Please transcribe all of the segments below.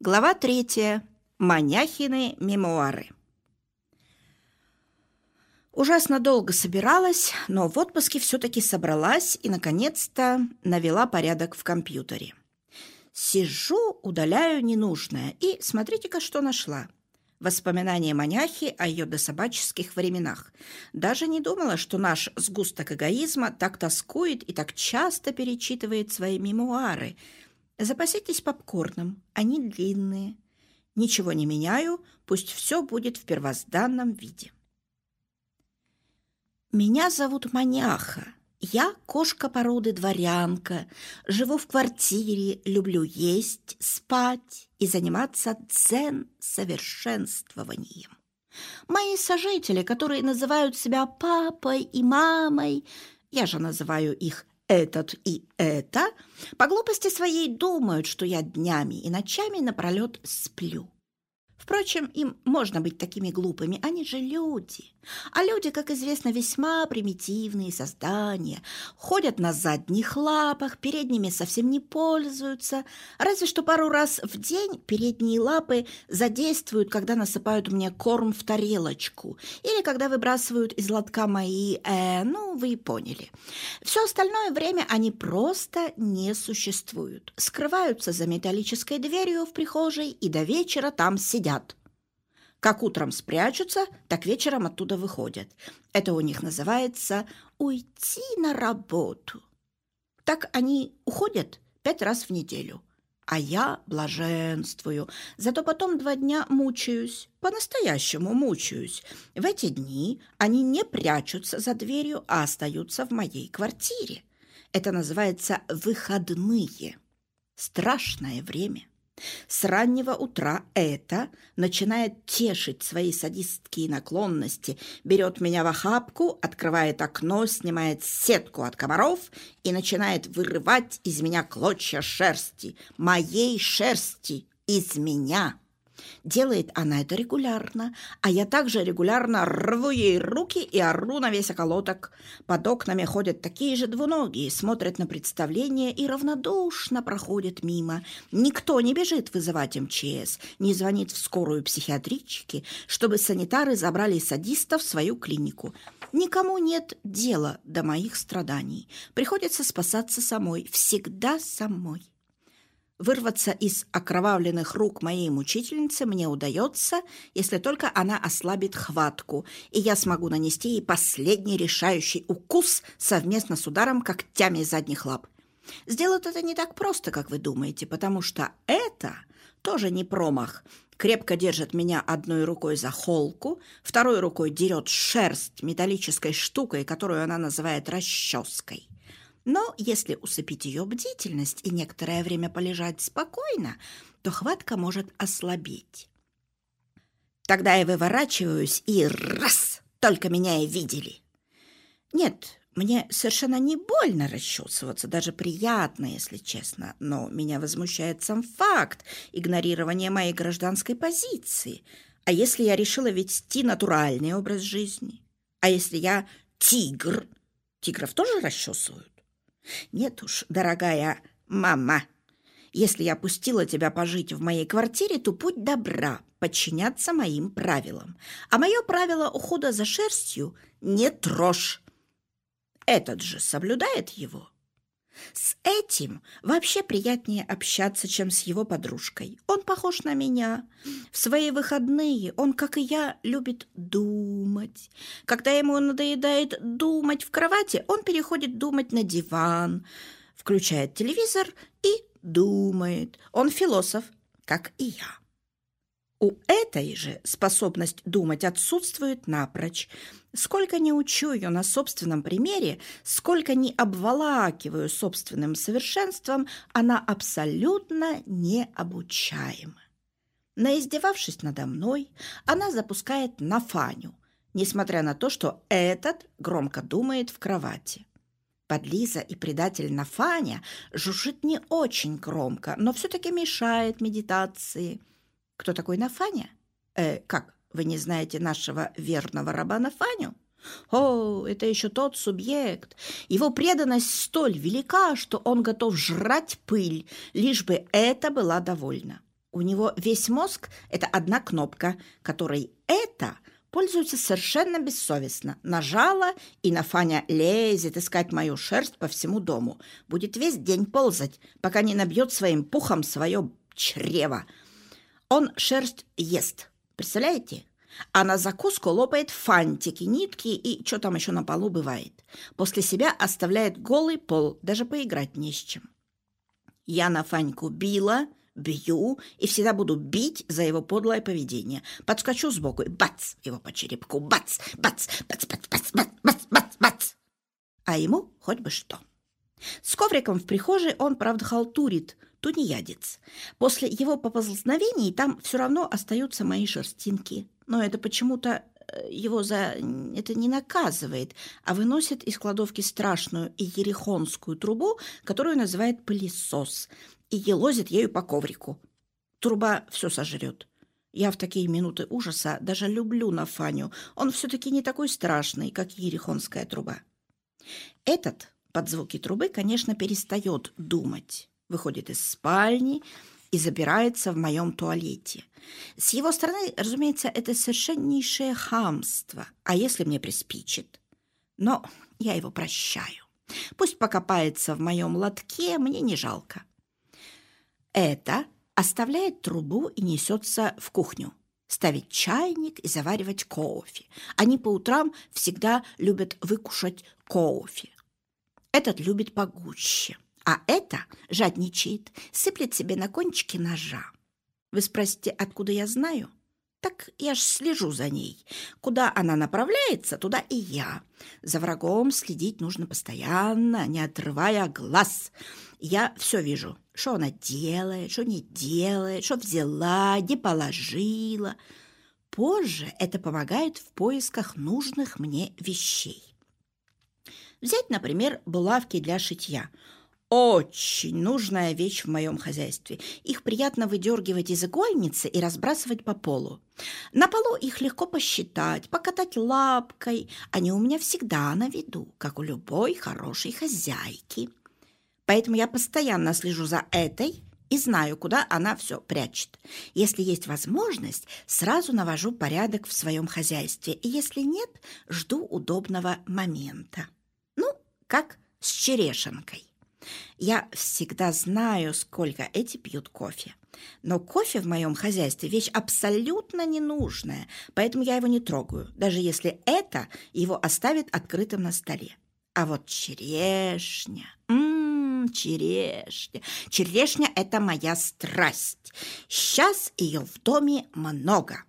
Глава третья. Маняхины мемуары. Ужасно долго собиралась, но в отпуске все-таки собралась и, наконец-то, навела порядок в компьютере. Сижу, удаляю ненужное, и смотрите-ка, что нашла. Воспоминания маняхи о ее дособаческих временах. Даже не думала, что наш сгусток эгоизма так тоскует и так часто перечитывает свои мемуары – Запаситесь попкорном, они длинные. Ничего не меняю, пусть все будет в первозданном виде. Меня зовут Маняха. Я кошка породы дворянка, живу в квартире, люблю есть, спать и заниматься дзен-совершенствованием. Мои сожители, которые называют себя папой и мамой, я же называю их этот и это по глупости своей думают, что я днями и ночами напролет сплю. Впрочем, им можно быть такими глупыми, они же люди. А люди, как известно, весьма примитивные создания. Ходят на задних лапах, передними совсем не пользуются. Разве что пару раз в день передние лапы задействуют, когда насыпают мне корм в тарелочку. Или когда выбрасывают из лотка мои... Э, ну, вы поняли. Все остальное время они просто не существуют. Скрываются за металлической дверью в прихожей и до вечера там сидят. Как утром спрячутся, так вечером оттуда выходят. Это у них называется «уйти на работу». Так они уходят пять раз в неделю. А я блаженствую. Зато потом два дня мучаюсь. По-настоящему мучаюсь. В эти дни они не прячутся за дверью, а остаются в моей квартире. Это называется выходные. Страшное время. С раннего утра это начинает тешить свои садистские наклонности, берет меня в охапку, открывает окно, снимает сетку от комаров и начинает вырывать из меня клочья шерсти, моей шерсти, из меня. Делает она это регулярно, а я также регулярно рву ей руки и ору на весь околоток. Под окнами ходят такие же двуногие, смотрят на представление и равнодушно проходят мимо. Никто не бежит вызывать МЧС, не звонит в скорую психиатрички, чтобы санитары забрали садистов в свою клинику. Никому нет дела до моих страданий. Приходится спасаться самой, всегда самой. Вырваться из окровавленных рук моей мучительницы мне удается, если только она ослабит хватку, и я смогу нанести ей последний решающий укус совместно с ударом когтями задних лап. Сделать это не так просто, как вы думаете, потому что это тоже не промах. Крепко держит меня одной рукой за холку, второй рукой дерет шерсть металлической штукой, которую она называет расческой. Но если усыпить ее бдительность и некоторое время полежать спокойно, то хватка может ослабеть. Тогда я выворачиваюсь и раз, только меня и видели. Нет, мне совершенно не больно расчесываться, даже приятно, если честно, но меня возмущает сам факт игнорирования моей гражданской позиции. А если я решила вести натуральный образ жизни? А если я тигр? Тигров тоже расчесывают? Нет уж, дорогая мама, если я пустила тебя пожить в моей квартире, то путь добра подчиняться моим правилам. А мое правило ухода за шерстью – не трожь. Этот же соблюдает его. С этим вообще приятнее общаться, чем с его подружкой. Он похож на меня. В свои выходные он, как и я, любит думать. Когда ему надоедает думать в кровати, он переходит думать на диван, включает телевизор и думает. Он философ, как и я. У этой же способность думать отсутствует напрочь. Сколько не учу ее на собственном примере, сколько не обволакиваю собственным совершенством, она абсолютно необучаема. Наиздевавшись надо мной, она запускает на Фаню, несмотря на то, что этот громко думает в кровати. Подлиза и предатель Нафаня жужжит не очень громко, но все-таки мешает медитации – кто такой Нафаня? Э, как, вы не знаете нашего верного раба Нафаню? О, это еще тот субъект. Его преданность столь велика, что он готов жрать пыль, лишь бы это была довольна. У него весь мозг – это одна кнопка, которой это пользуется совершенно бессовестно. Нажала, и Нафаня лезет искать мою шерсть по всему дому. Будет весь день ползать, пока не набьет своим пухом свое чрево. Он шерсть ест. Представляете? А на закуску лопает фантики, нитки и что там еще на полу бывает. После себя оставляет голый пол, даже поиграть не с чем. Я на Фаньку била, бью и всегда буду бить за его подлое поведение. Подскочу сбоку и бац его по черепку, бац, бац, бац, бац, бац, бац, бац, бац, бац. А ему хоть бы что. С ковриком в прихожей он, правда, халтурит, тунеядец. После его поползновений там все равно остаются мои шерстинки. Но это почему-то э, его за это не наказывает, а выносит из кладовки страшную и ерехонскую трубу, которую называет пылесос, и елозит ею по коврику. Труба все сожрет. Я в такие минуты ужаса даже люблю Нафаню. Он все-таки не такой страшный, как ерехонская труба. Этот под звуки трубы, конечно, перестает думать. Выходит из спальни и забирается в моем туалете. С его стороны, разумеется, это совершеннейшее хамство. А если мне приспичит? Но я его прощаю. Пусть покопается в моем лотке, мне не жалко. Это оставляет трубу и несется в кухню ставить чайник и заваривать кофе. Они по утрам всегда любят выкушать кофе. Этот любит погуще. А это жадничает, сыплет себе на кончике ножа. Вы спросите, откуда я знаю? Так я ж слежу за ней. Куда она направляется, туда и я. За врагом следить нужно постоянно, не отрывая глаз. Я все вижу, что она делает, что не делает, что взяла, не положила. Позже это помогает в поисках нужных мне вещей. Взять, например, булавки для шитья – очень нужная вещь в моем хозяйстве. Их приятно выдергивать из игольницы и разбрасывать по полу. На полу их легко посчитать, покатать лапкой. Они у меня всегда на виду, как у любой хорошей хозяйки. Поэтому я постоянно слежу за этой и знаю, куда она все прячет. Если есть возможность, сразу навожу порядок в своем хозяйстве, и если нет, жду удобного момента. Ну, как с черешенкой. Я всегда знаю, сколько эти пьют кофе. Но кофе в моем хозяйстве вещь абсолютно ненужная, поэтому я его не трогаю, даже если это его оставит открытым на столе. А вот черешня... Ммм, черешня. Черешня – это моя страсть. Сейчас ее в доме много.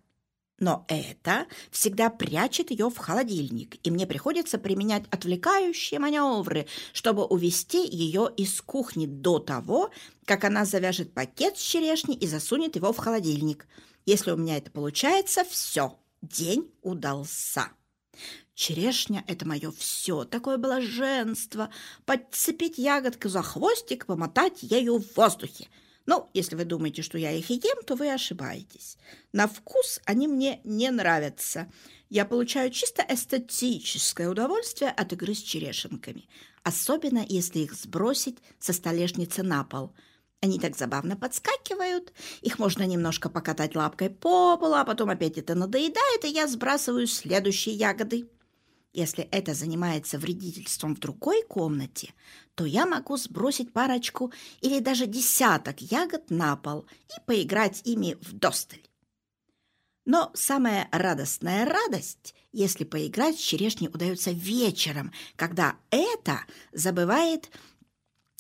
Но это всегда прячет ее в холодильник, и мне приходится применять отвлекающие маневры, чтобы увести ее из кухни до того, как она завяжет пакет с черешней и засунет его в холодильник. Если у меня это получается, все, день удался. Черешня – это мое все, такое блаженство. Подцепить ягодку за хвостик, помотать ею в воздухе – ну, если вы думаете, что я их ем, то вы ошибаетесь. На вкус они мне не нравятся. Я получаю чисто эстетическое удовольствие от игры с черешенками, особенно если их сбросить со столешницы на пол. Они так забавно подскакивают, их можно немножко покатать лапкой по полу, а потом опять это надоедает, и я сбрасываю следующие ягоды. Если это занимается вредительством в другой комнате, то я могу сбросить парочку или даже десяток ягод на пол и поиграть ими в досталь. Но самая радостная радость, если поиграть с черешней удается вечером, когда это забывает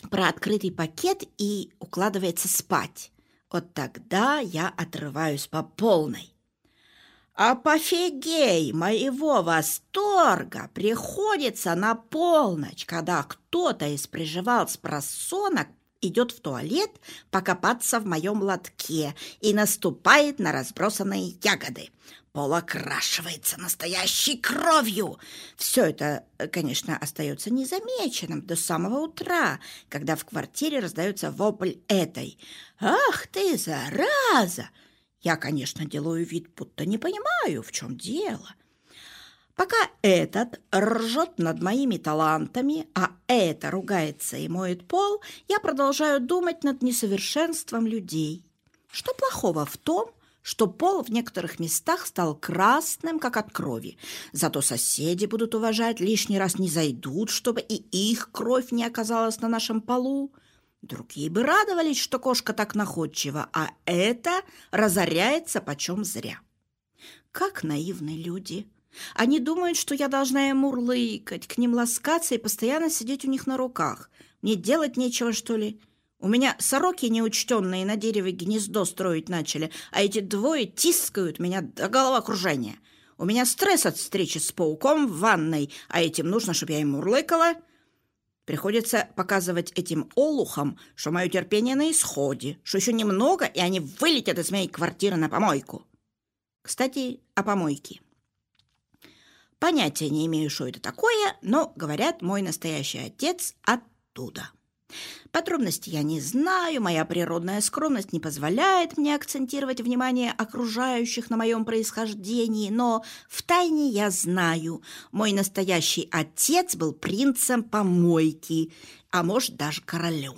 про открытый пакет и укладывается спать. Вот тогда я отрываюсь по полной. Апофигей моего восторга приходится на полночь, когда кто-то из приживал просонок идет в туалет покопаться в моем лотке и наступает на разбросанные ягоды. Пол окрашивается настоящей кровью. Все это, конечно, остается незамеченным до самого утра, когда в квартире раздается вопль этой. «Ах ты, зараза!» Я, конечно, делаю вид, будто не понимаю, в чем дело. Пока этот ржет над моими талантами, а это ругается и моет пол, я продолжаю думать над несовершенством людей. Что плохого в том, что пол в некоторых местах стал красным, как от крови. Зато соседи будут уважать, лишний раз не зайдут, чтобы и их кровь не оказалась на нашем полу. Другие бы радовались, что кошка так находчива, а это разоряется почем зря. Как наивные люди! Они думают, что я должна им мурлыкать, к ним ласкаться и постоянно сидеть у них на руках. Мне делать нечего, что ли?» У меня сороки неучтенные на дереве гнездо строить начали, а эти двое тискают меня до головокружения. У меня стресс от встречи с пауком в ванной, а этим нужно, чтобы я им мурлыкала. Приходится показывать этим олухам, что мое терпение на исходе, что еще немного, и они вылетят из моей квартиры на помойку. Кстати, о помойке. Понятия не имею, что это такое, но, говорят, мой настоящий отец оттуда. Подробности я не знаю, моя природная скромность не позволяет мне акцентировать внимание окружающих на моем происхождении, но втайне я знаю, мой настоящий отец был принцем помойки, а может даже королем.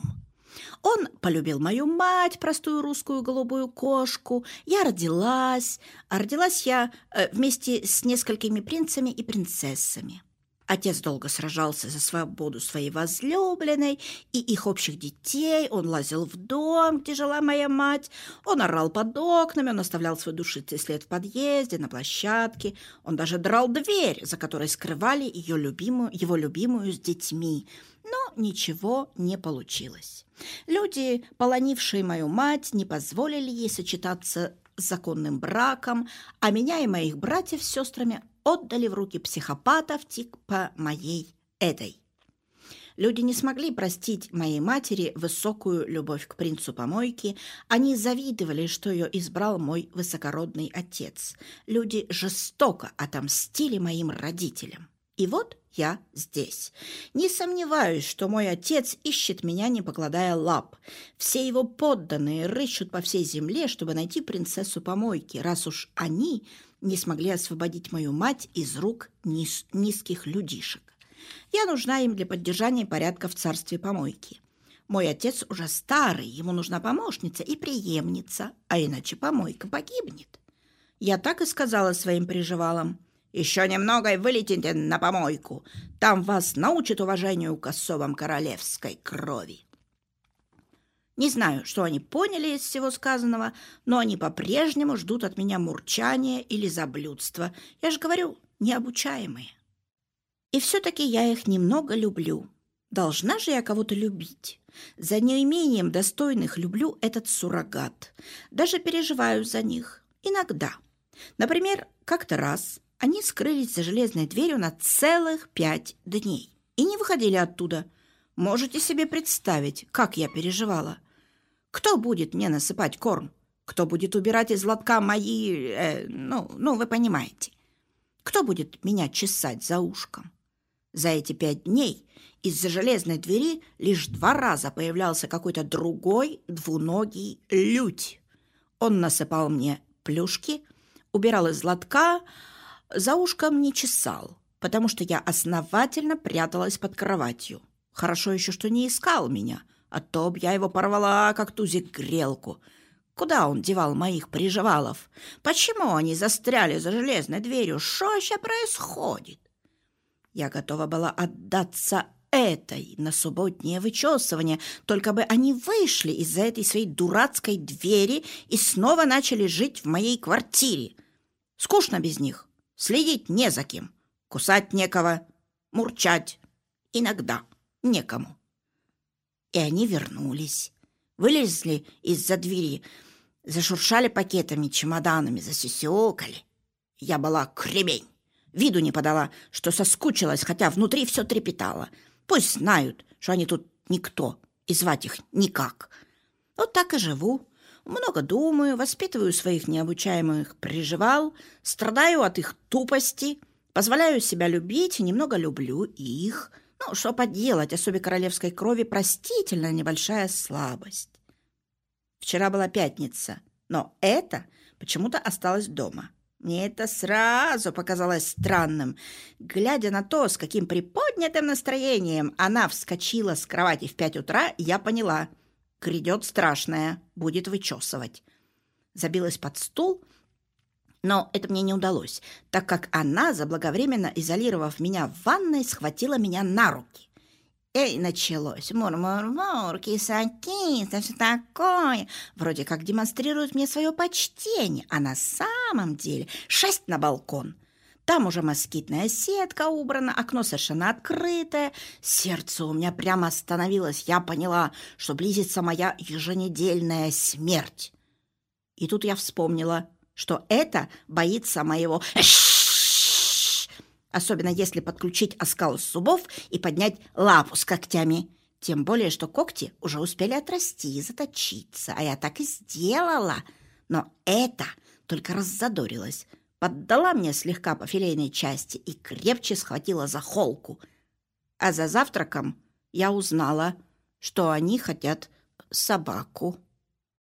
Он полюбил мою мать, простую русскую голубую кошку. Я родилась, а родилась я э, вместе с несколькими принцами и принцессами. Отец долго сражался за свободу своей возлюбленной и их общих детей. Он лазил в дом, где жила моя мать. Он орал под окнами, он оставлял свой душистый след в подъезде, на площадке. Он даже драл дверь, за которой скрывали ее любимую, его любимую с детьми. Но ничего не получилось. Люди, полонившие мою мать, не позволили ей сочетаться с законным браком, а меня и моих братьев с сестрами отдали в руки психопатов типа моей этой. Люди не смогли простить моей матери высокую любовь к принцу помойки. Они завидовали, что ее избрал мой высокородный отец. Люди жестоко отомстили моим родителям. И вот я здесь. Не сомневаюсь, что мой отец ищет меня, не покладая лап. Все его подданные рыщут по всей земле, чтобы найти принцессу помойки, раз уж они не смогли освободить мою мать из рук низ низких людишек. Я нужна им для поддержания порядка в царстве помойки. Мой отец уже старый, ему нужна помощница и преемница, а иначе помойка погибнет. Я так и сказала своим приживалам. Еще немного и вылетите на помойку. Там вас научат уважению к особам королевской крови. Не знаю, что они поняли из всего сказанного, но они по-прежнему ждут от меня мурчания или заблюдства. Я же говорю, необучаемые. И все-таки я их немного люблю. Должна же я кого-то любить. За неимением достойных люблю этот суррогат. Даже переживаю за них. Иногда. Например, как-то раз они скрылись за железной дверью на целых пять дней и не выходили оттуда. Можете себе представить, как я переживала. Кто будет мне насыпать корм? Кто будет убирать из лотка мои... Э, ну, ну, вы понимаете. Кто будет меня чесать за ушком? За эти пять дней из-за железной двери лишь два раза появлялся какой-то другой двуногий лють. Он насыпал мне плюшки, убирал из лотка, за ушком не чесал, потому что я основательно пряталась под кроватью. Хорошо еще, что не искал меня — а то б я его порвала, как тузик грелку. Куда он девал моих приживалов? Почему они застряли за железной дверью? Что вообще происходит? Я готова была отдаться этой на субботнее вычесывание, только бы они вышли из-за этой своей дурацкой двери и снова начали жить в моей квартире. Скучно без них, следить не за кем, кусать некого, мурчать иногда некому. И они вернулись. Вылезли из-за двери, зашуршали пакетами, чемоданами, засюсюкали. Я была кремень. Виду не подала, что соскучилась, хотя внутри все трепетало. Пусть знают, что они тут никто, и звать их никак. Вот так и живу. Много думаю, воспитываю своих необучаемых приживал, страдаю от их тупости, позволяю себя любить и немного люблю их – ну, что поделать, особе королевской крови простительно небольшая слабость. Вчера была пятница, но это почему-то осталось дома. Мне это сразу показалось странным. Глядя на то, с каким приподнятым настроением она вскочила с кровати в пять утра, я поняла. Грядет страшное, будет вычесывать. забилась под стул, но это мне не удалось, так как она, заблаговременно изолировав меня в ванной, схватила меня на руки. Эй, началось. Мур-мур-мур, киса-киса, все такое. Вроде как демонстрирует мне свое почтение, а на самом деле шесть на балкон. Там уже москитная сетка убрана, окно совершенно открытое. Сердце у меня прямо остановилось. Я поняла, что близится моя еженедельная смерть. И тут я вспомнила, что это боится моего особенно если подключить оскал зубов и поднять лапу с когтями. Тем более, что когти уже успели отрасти и заточиться, а я так и сделала. Но это только раззадорилась, поддала мне слегка по филейной части и крепче схватила за холку. А за завтраком я узнала, что они хотят собаку.